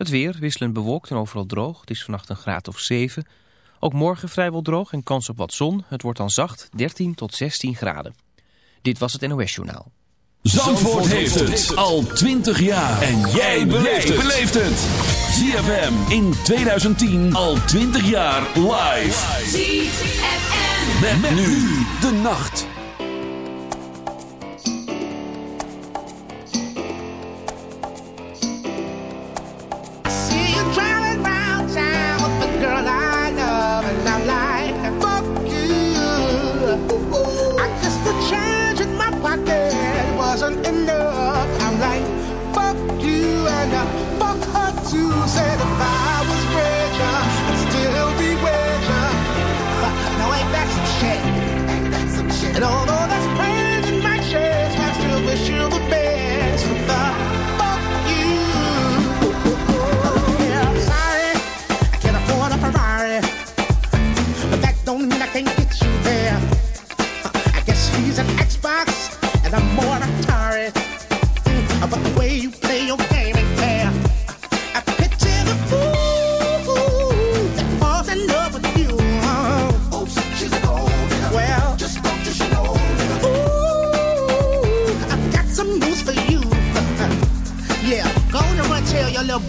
Het weer wisselend bewolkt en overal droog. Het is vannacht een graad of 7. Ook morgen vrijwel droog en kans op wat zon. Het wordt dan zacht 13 tot 16 graden. Dit was het NOS Journaal. Zandvoort, heeft het al 20 jaar. En jij beleeft het. ZFM in 2010 al 20 jaar live. ZFM. Met, nu de nacht.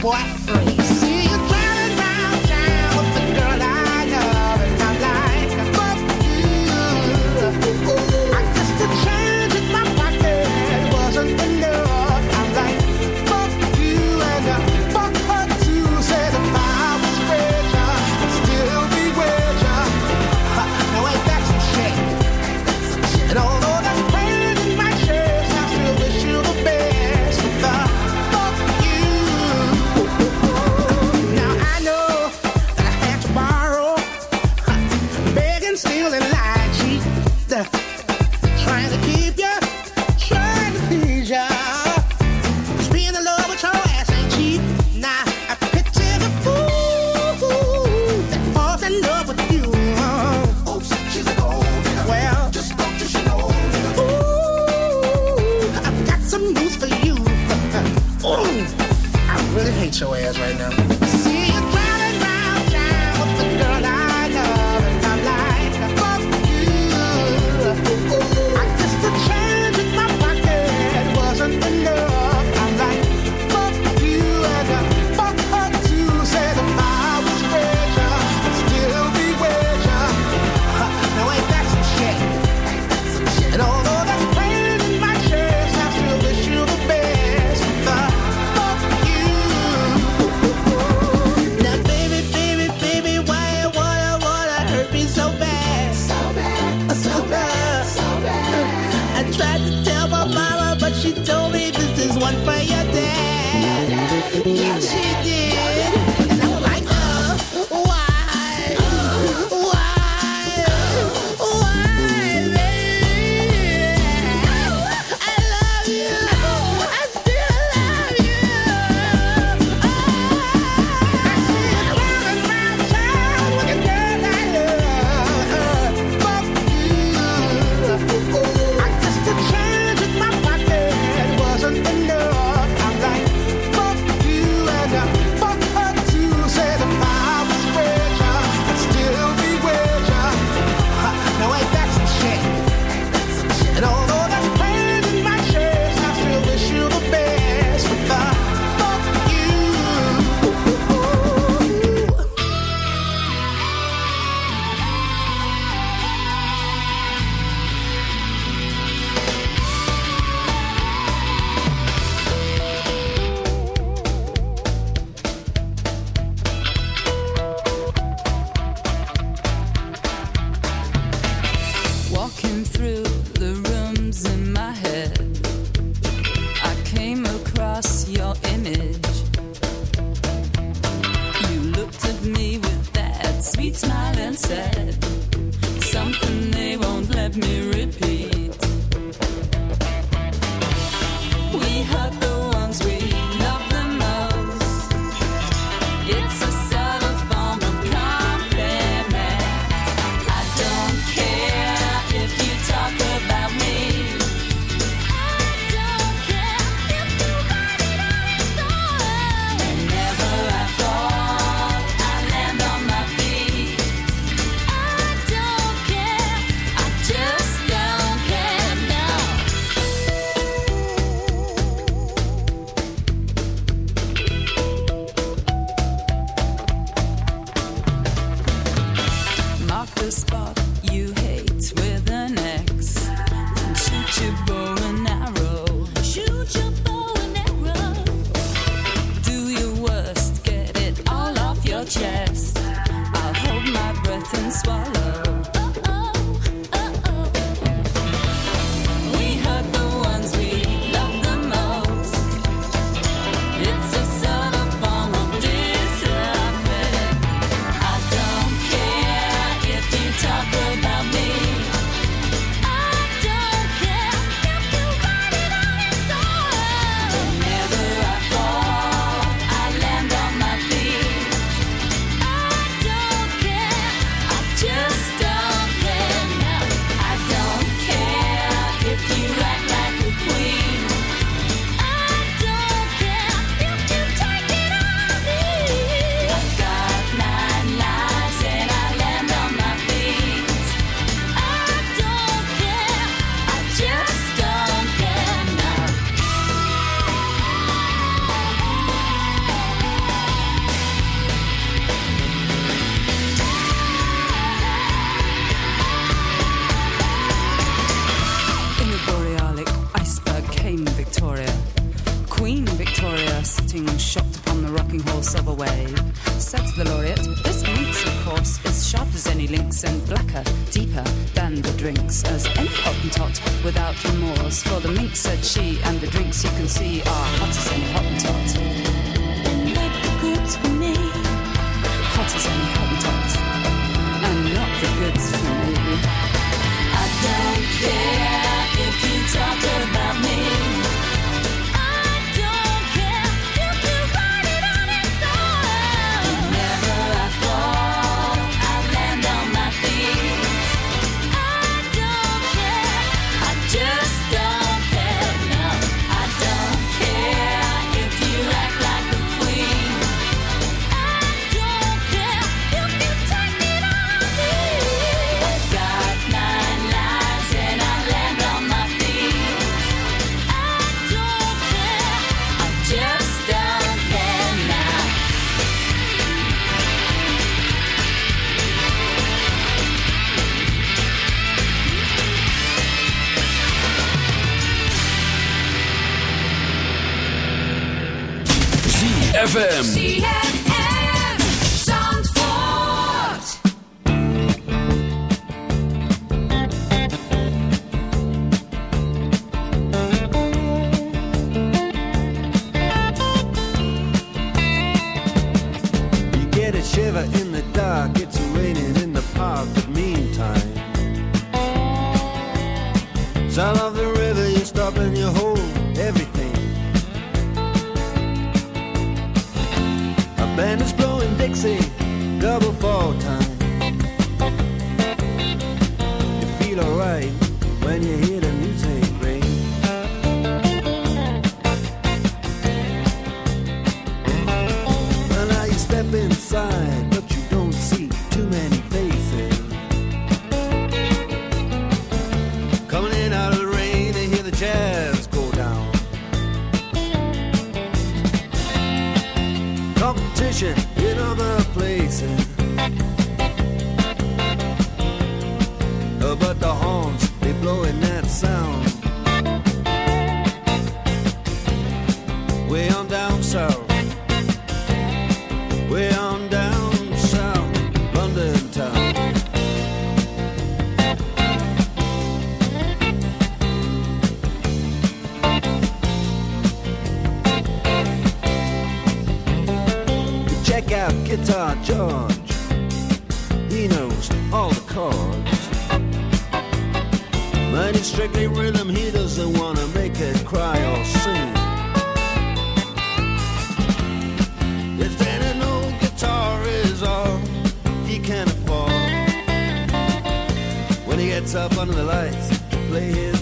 boy. ZFM. guitar George. He knows all the chords. But it's strictly rhythm, he doesn't want to make it cry or sing. If then old guitar is all he can afford, when he gets up under the lights to play his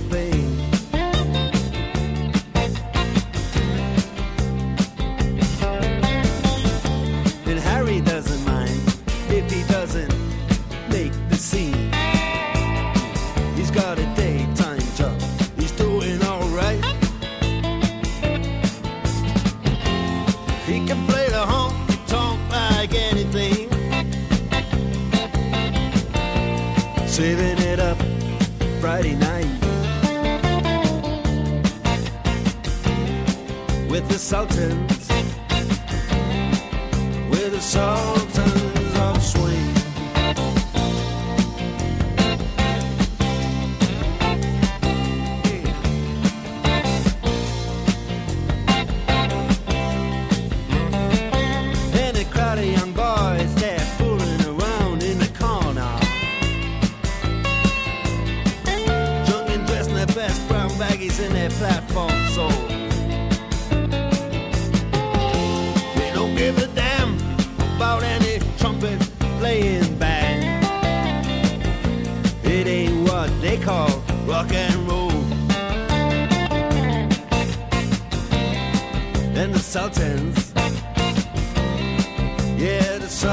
照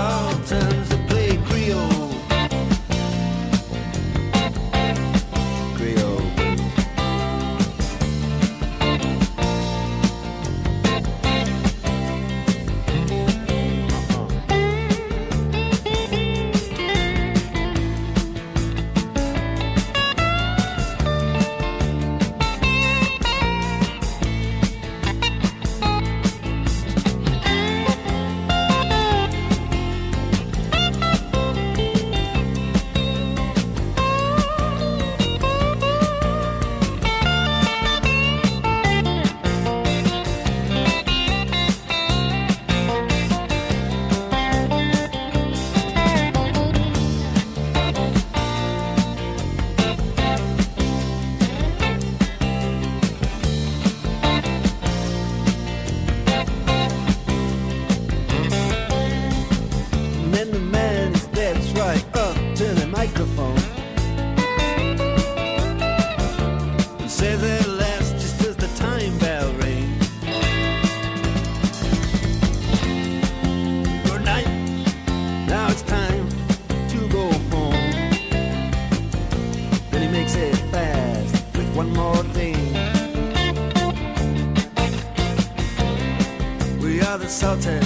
着 mountain.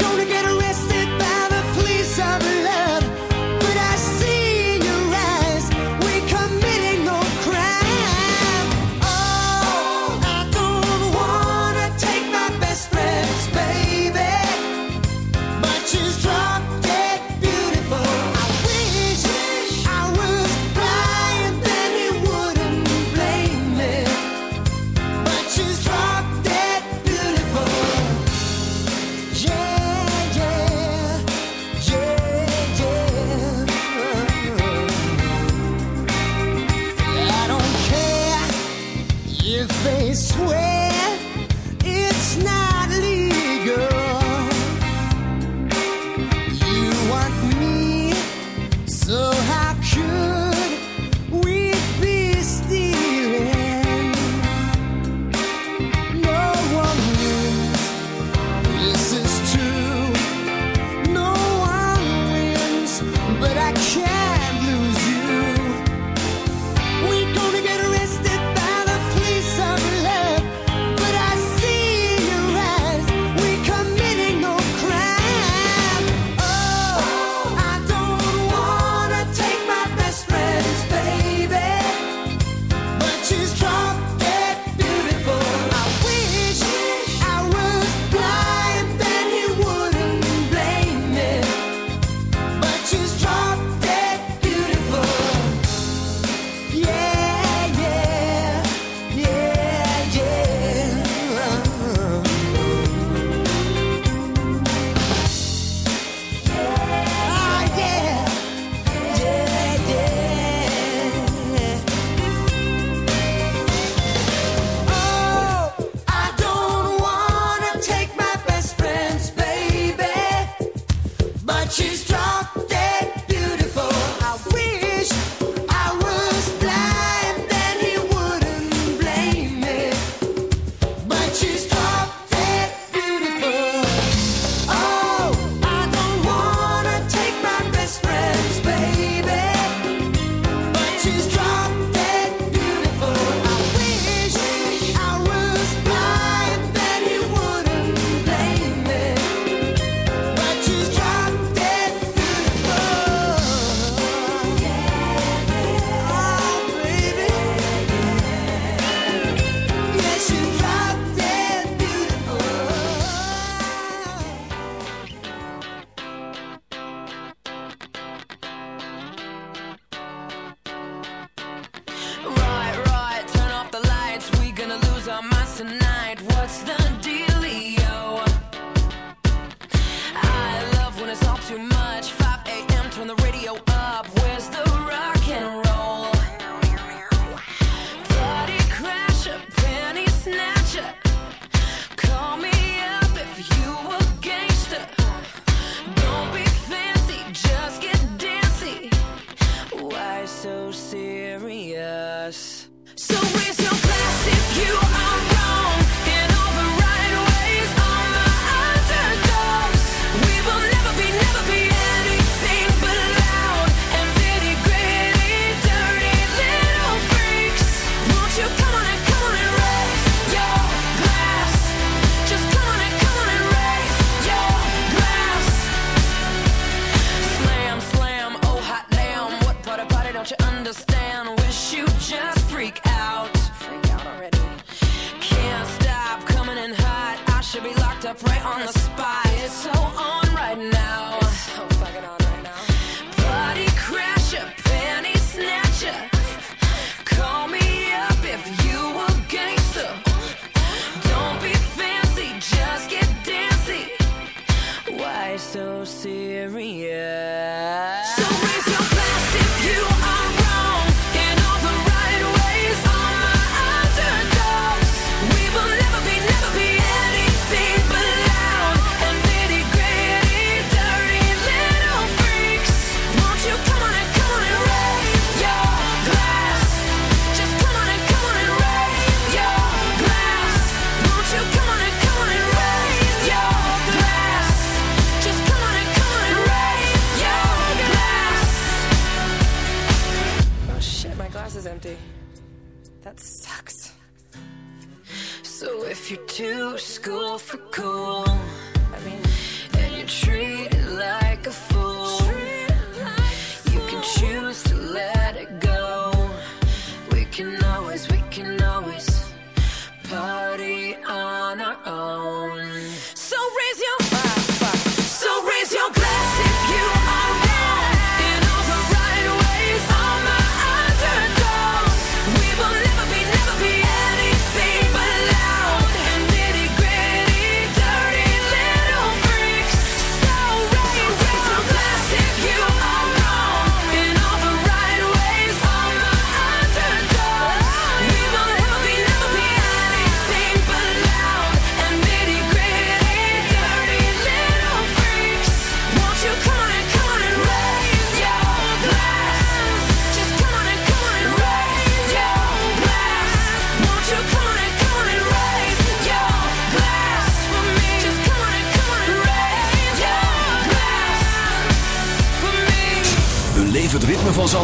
gonna get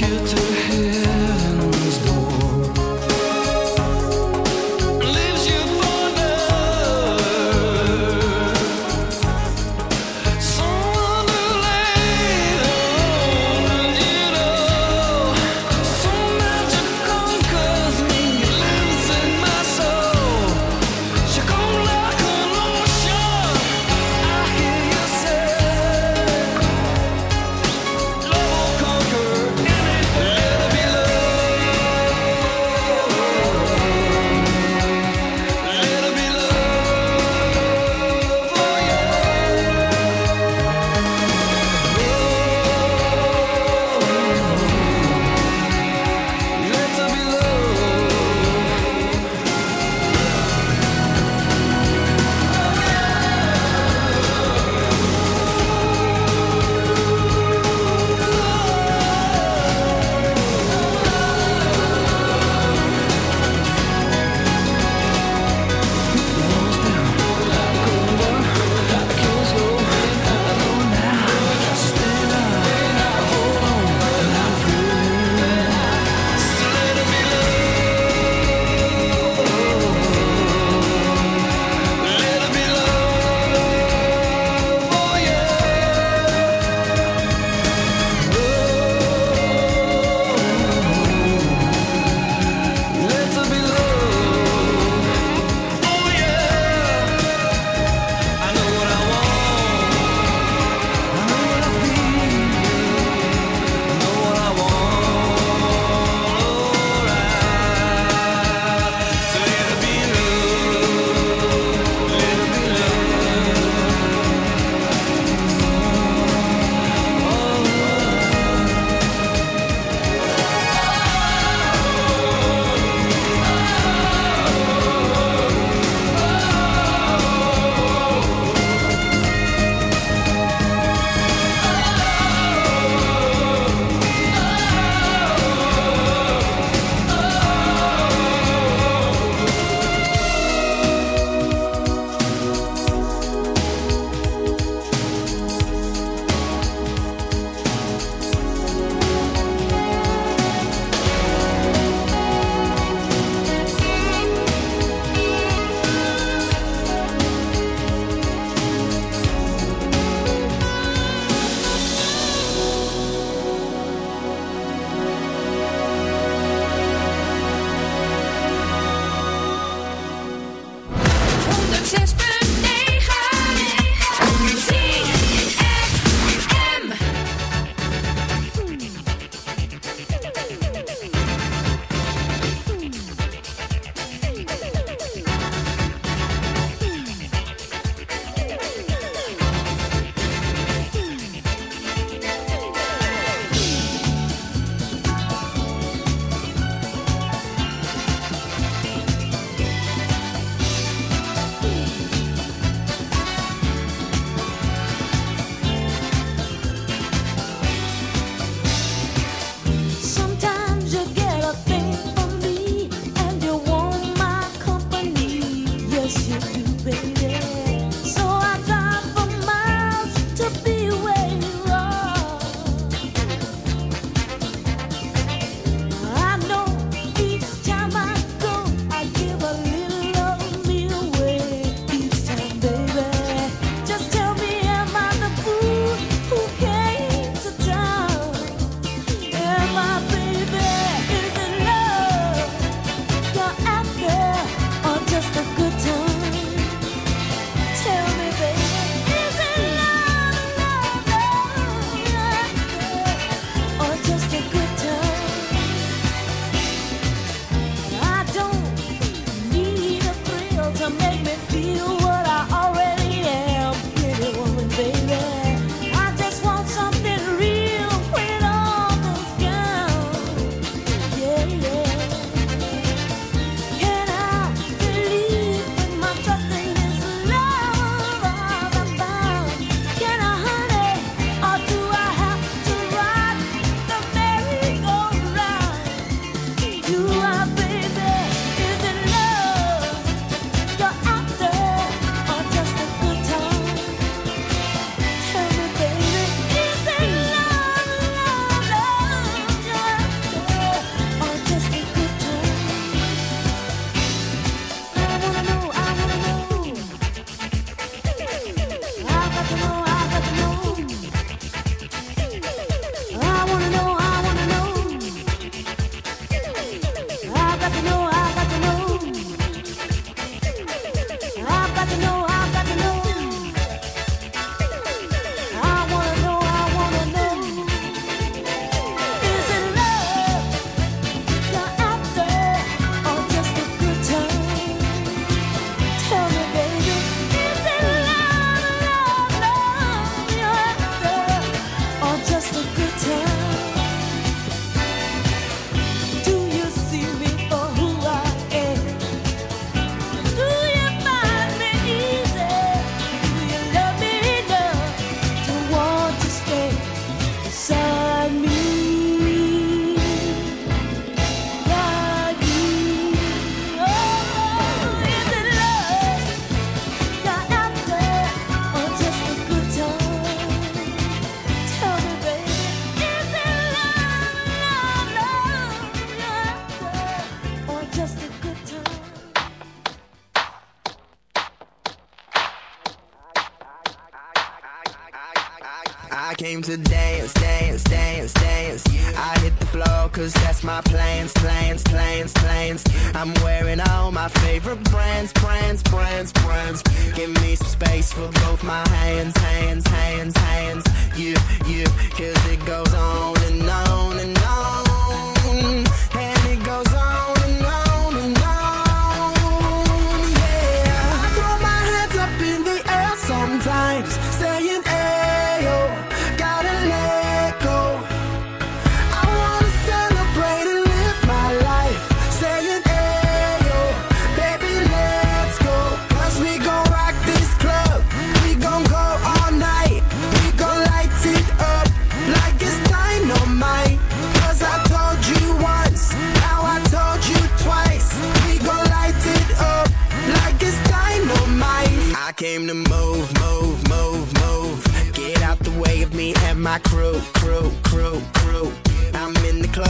you to hear.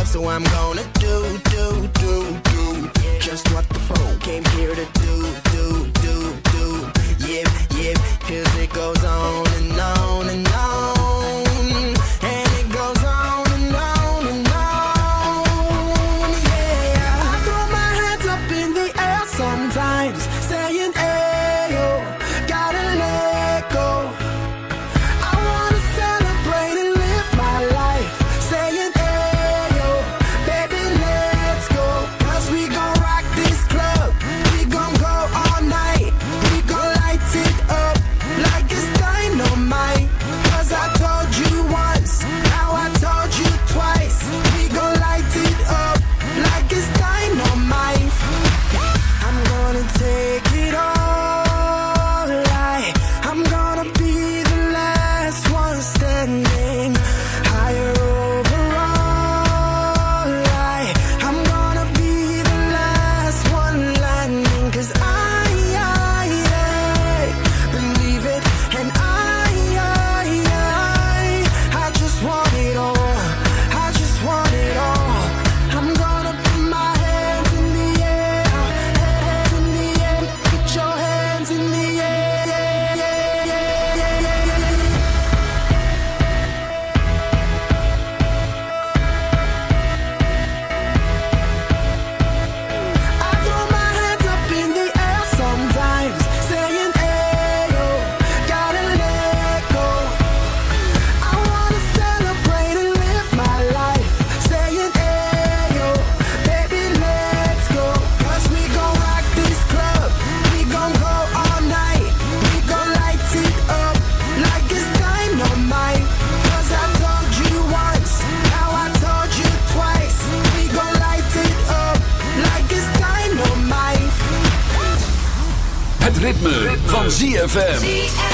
love, so I'm gonna do, do, do, do just what the phone came here to do. van ZFM.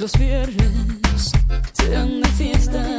los viernes sean de fiesta.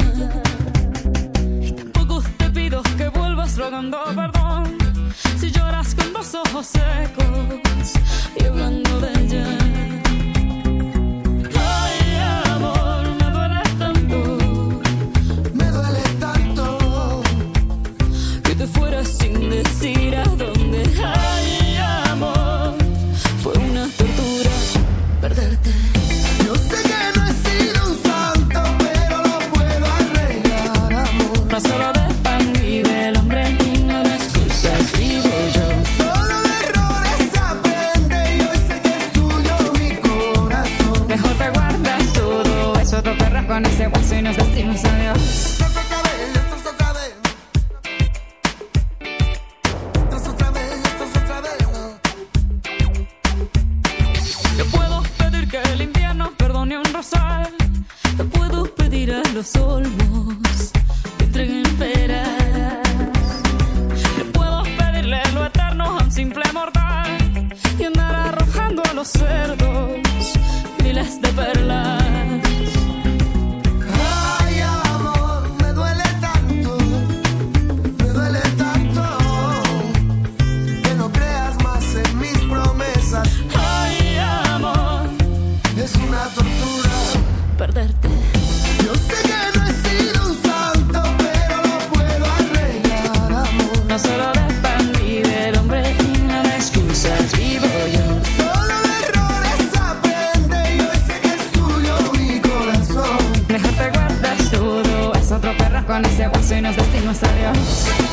los cerdos, miles de perlas. destinos, adiós.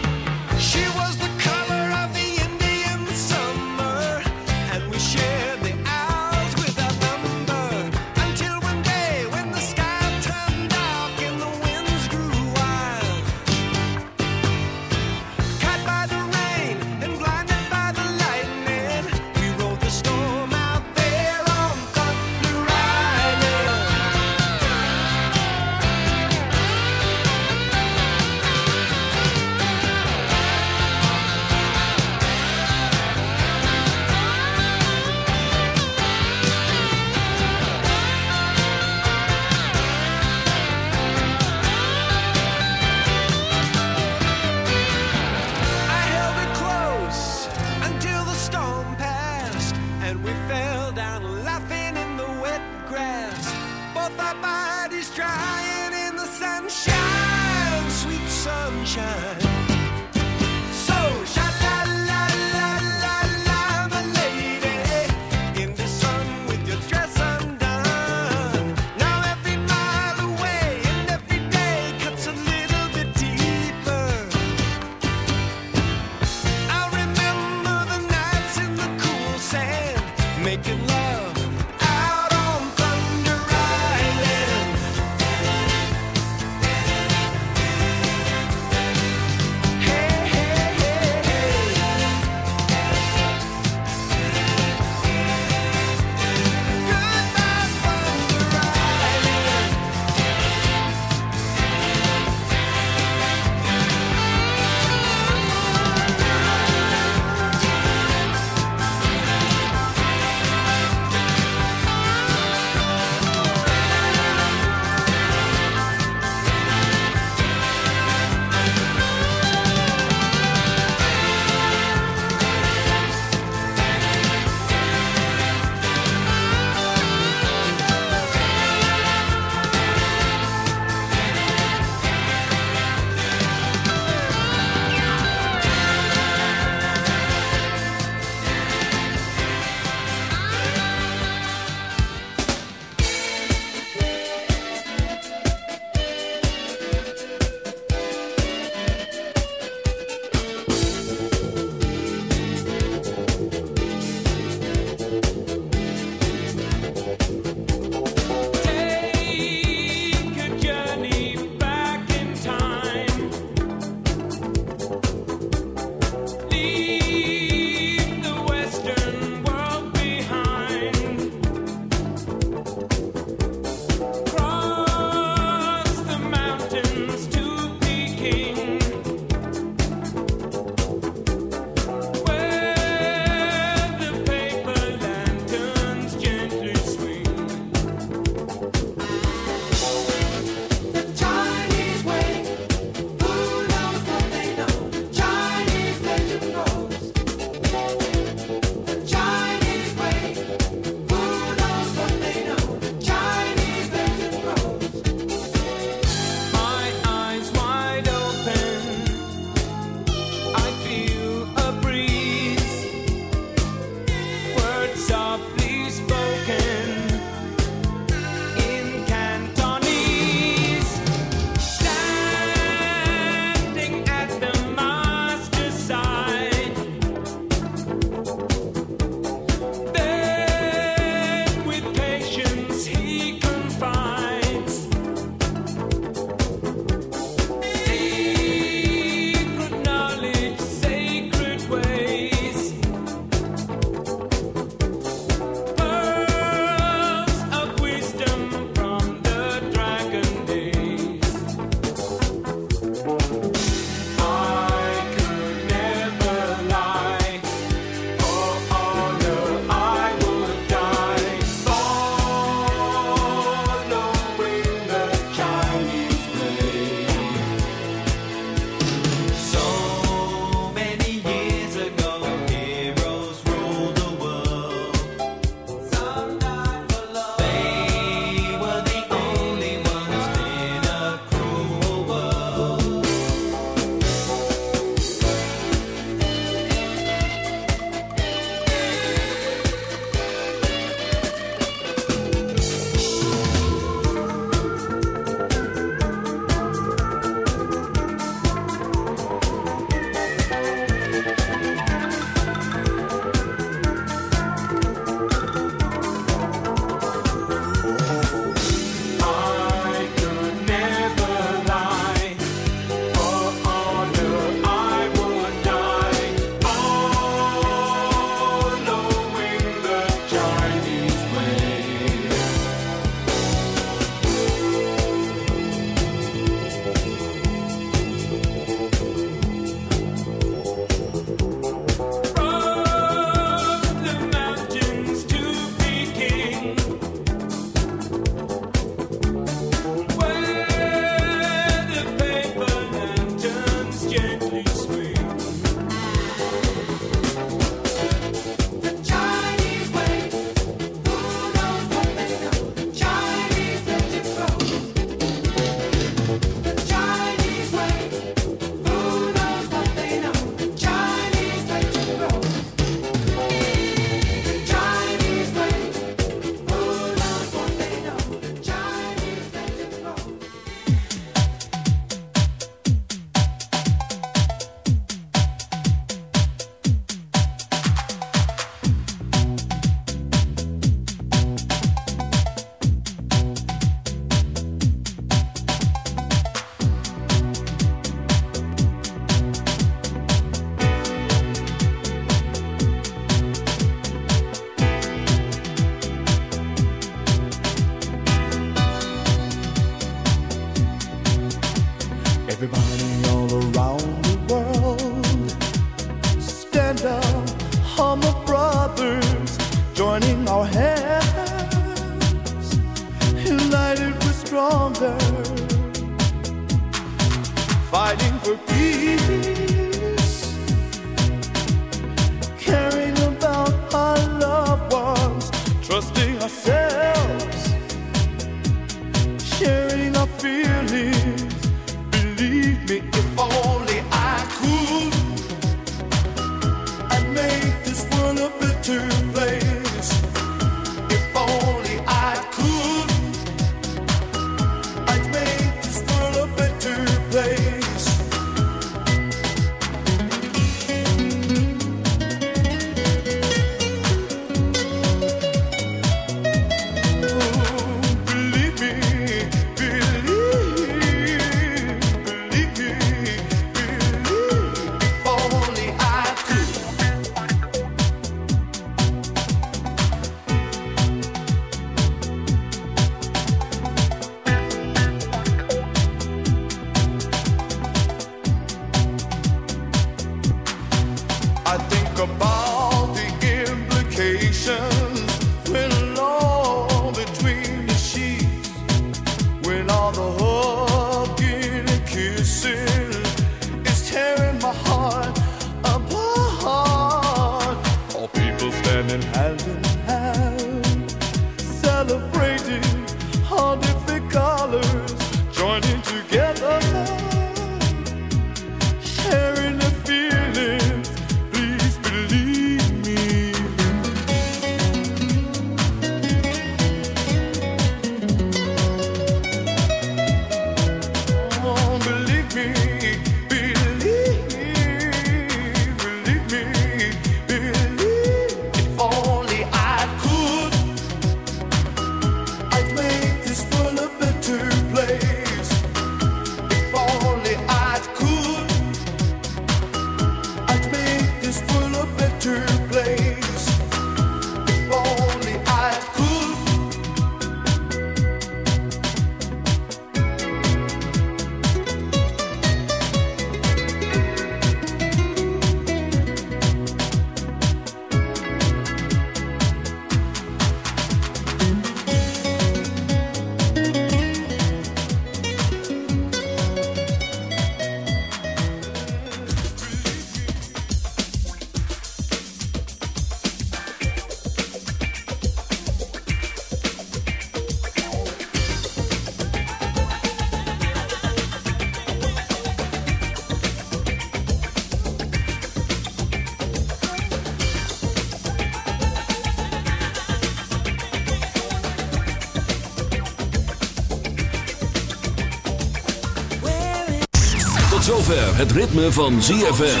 Tot zover het ritme van ZFM.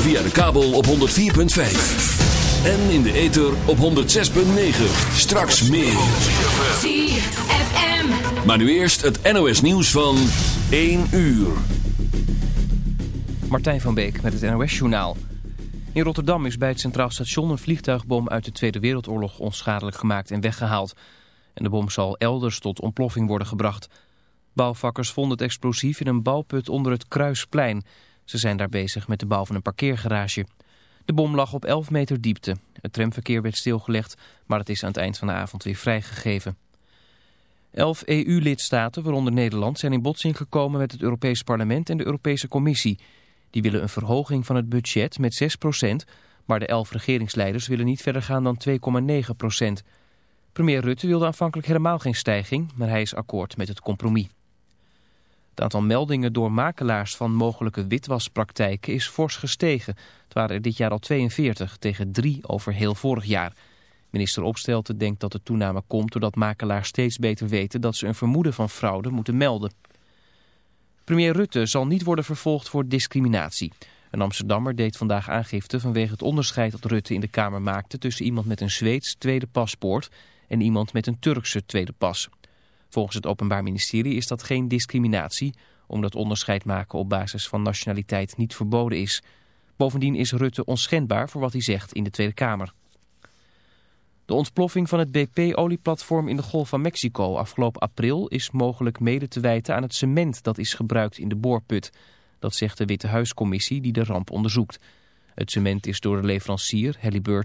Via de kabel op 104.5. En in de ether op 106.9. Straks meer. ZFM. Maar nu eerst het NOS nieuws van 1 uur. Martijn van Beek met het NOS-journaal. In Rotterdam is bij het Centraal Station een vliegtuigbom uit de Tweede Wereldoorlog onschadelijk gemaakt en weggehaald. En de bom zal elders tot ontploffing worden gebracht. Bouwvakkers vonden het explosief in een bouwput onder het Kruisplein. Ze zijn daar bezig met de bouw van een parkeergarage. De bom lag op 11 meter diepte. Het tramverkeer werd stilgelegd, maar het is aan het eind van de avond weer vrijgegeven. Elf EU-lidstaten, waaronder Nederland, zijn in botsing gekomen met het Europees Parlement en de Europese Commissie. Die willen een verhoging van het budget met 6% maar de elf regeringsleiders willen niet verder gaan dan 2,9% Premier Rutte wilde aanvankelijk helemaal geen stijging, maar hij is akkoord met het compromis. Het aantal meldingen door makelaars van mogelijke witwaspraktijken is fors gestegen. Het waren er dit jaar al 42 tegen 3 over heel vorig jaar. Minister Opstelten denkt dat de toename komt doordat makelaars steeds beter weten dat ze een vermoeden van fraude moeten melden. Premier Rutte zal niet worden vervolgd voor discriminatie. Een Amsterdammer deed vandaag aangifte vanwege het onderscheid dat Rutte in de Kamer maakte tussen iemand met een Zweeds tweede paspoort en iemand met een Turkse tweede pas. Volgens het Openbaar Ministerie is dat geen discriminatie, omdat onderscheid maken op basis van nationaliteit niet verboden is. Bovendien is Rutte onschendbaar voor wat hij zegt in de Tweede Kamer. De ontploffing van het BP-olieplatform in de Golf van Mexico afgelopen april is mogelijk mede te wijten aan het cement dat is gebruikt in de boorput. Dat zegt de Witte Huiscommissie die de ramp onderzoekt. Het cement is door de leverancier Halliburton